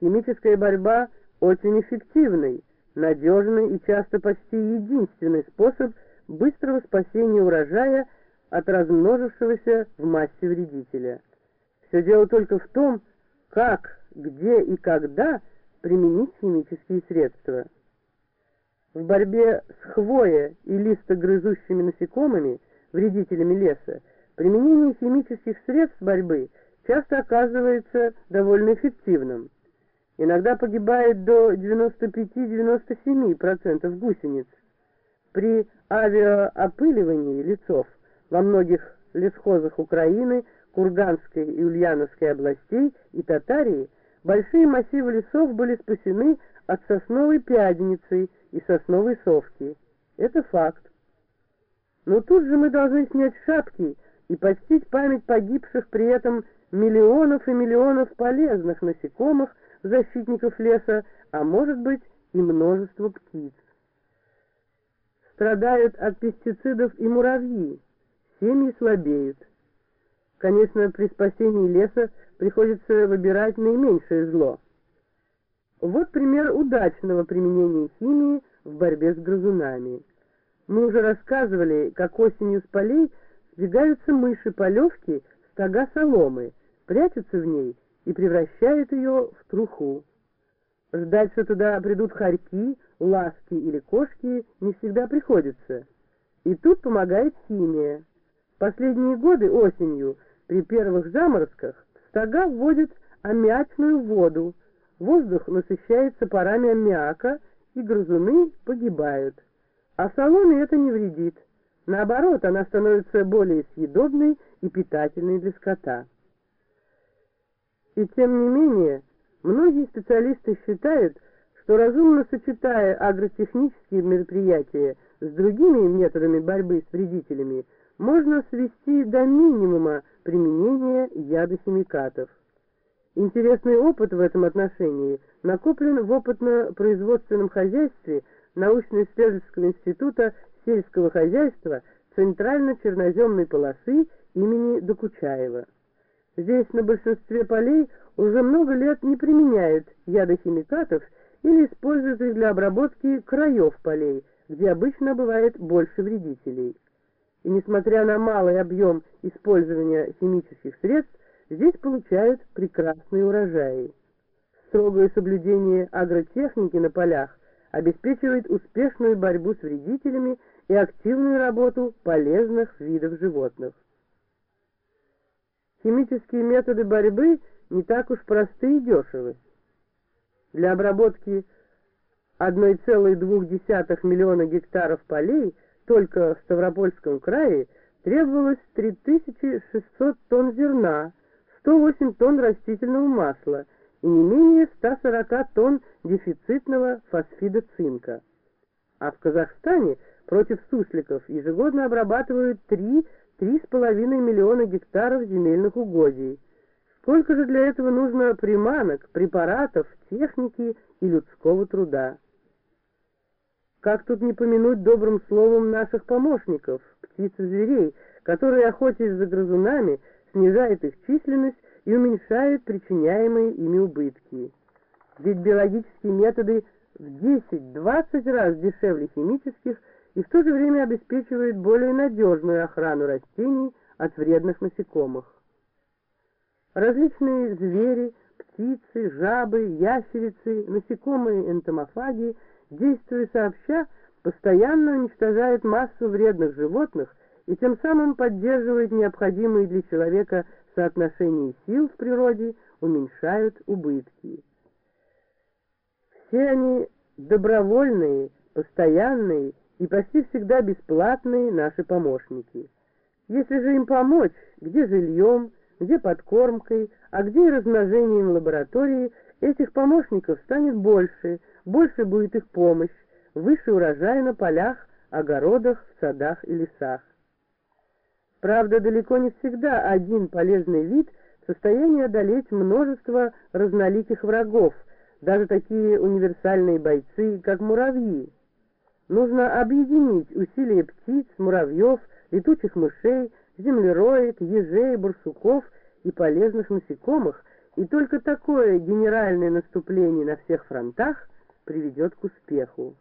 Химическая борьба очень эффективный, надежный и часто почти единственный способ быстрого спасения урожая от размножившегося в массе вредителя. Все дело только в том, как, где и когда применить химические средства. В борьбе с хвоя и листогрызущими насекомыми, вредителями леса, применение химических средств борьбы часто оказывается довольно эффективным. Иногда погибает до 95-97% гусениц. При авиаопыливании лесов во многих лесхозах Украины, Курганской и Ульяновской областей и Татарии большие массивы лесов были спасены от сосновой пяденицы и сосновой совки. Это факт. Но тут же мы должны снять шапки и почтить память погибших при этом миллионов и миллионов полезных насекомых, защитников леса, а может быть и множество птиц. Страдают от пестицидов и муравьи, семьи слабеют. Конечно, при спасении леса приходится выбирать наименьшее зло. Вот пример удачного применения химии в борьбе с грызунами. Мы уже рассказывали, как осенью с полей сбегаются мыши-полевки стога соломы, прячутся в ней и превращают ее в труху. Ждать, что туда придут хорьки, ласки или кошки, не всегда приходится. И тут помогает химия. Последние годы осенью при первых заморозках в стога вводят аммиачную воду, воздух насыщается парами аммиака, и грызуны погибают. А соломе это не вредит. Наоборот, она становится более съедобной и питательной для скота. И тем не менее, многие специалисты считают, что разумно сочетая агротехнические мероприятия с другими методами борьбы с вредителями, можно свести до минимума применение ядохимикатов. Интересный опыт в этом отношении накоплен в опытно-производственном хозяйстве научно-исследовательского института сельского хозяйства Центрально-черноземной полосы имени Докучаева. Здесь на большинстве полей уже много лет не применяют ядохимикатов или используют их для обработки краев полей, где обычно бывает больше вредителей. И несмотря на малый объем использования химических средств, здесь получают прекрасные урожаи. Строгое соблюдение агротехники на полях обеспечивает успешную борьбу с вредителями и активную работу полезных видов животных. Химические методы борьбы не так уж просты и дешевы. Для обработки 1,2 миллиона гектаров полей только в Ставропольском крае требовалось 3600 тонн зерна, 108 тонн растительного масла и не менее 140 тонн дефицитного фосфида цинка. А в Казахстане против сусликов ежегодно обрабатывают 3-3,5 миллиона гектаров земельных угодий. Сколько же для этого нужно приманок, препаратов, техники и людского труда? Как тут не помянуть добрым словом наших помощников, птиц и зверей, которые, охотясь за грызунами, снижают их численность и уменьшают причиняемые ими убытки. Ведь биологические методы в 10-20 раз дешевле химических и в то же время обеспечивают более надежную охрану растений от вредных насекомых. Различные звери, птицы, жабы, ящерицы, насекомые энтомофаги, действуя сообща, постоянно уничтожают массу вредных животных и тем самым поддерживают необходимые для человека соотношение сил в природе, уменьшают убытки. Все они добровольные, постоянные и почти всегда бесплатные наши помощники. Если же им помочь, где жильем, где подкормкой, а где и размножением лаборатории, этих помощников станет больше, больше будет их помощь, выше урожая на полях, огородах, садах и лесах. Правда, далеко не всегда один полезный вид в состоянии одолеть множество разноликих врагов, даже такие универсальные бойцы, как муравьи. Нужно объединить усилия птиц, муравьев, летучих мышей, землероек, ежей, барсуков и полезных насекомых И только такое генеральное наступление на всех фронтах приведет к успеху.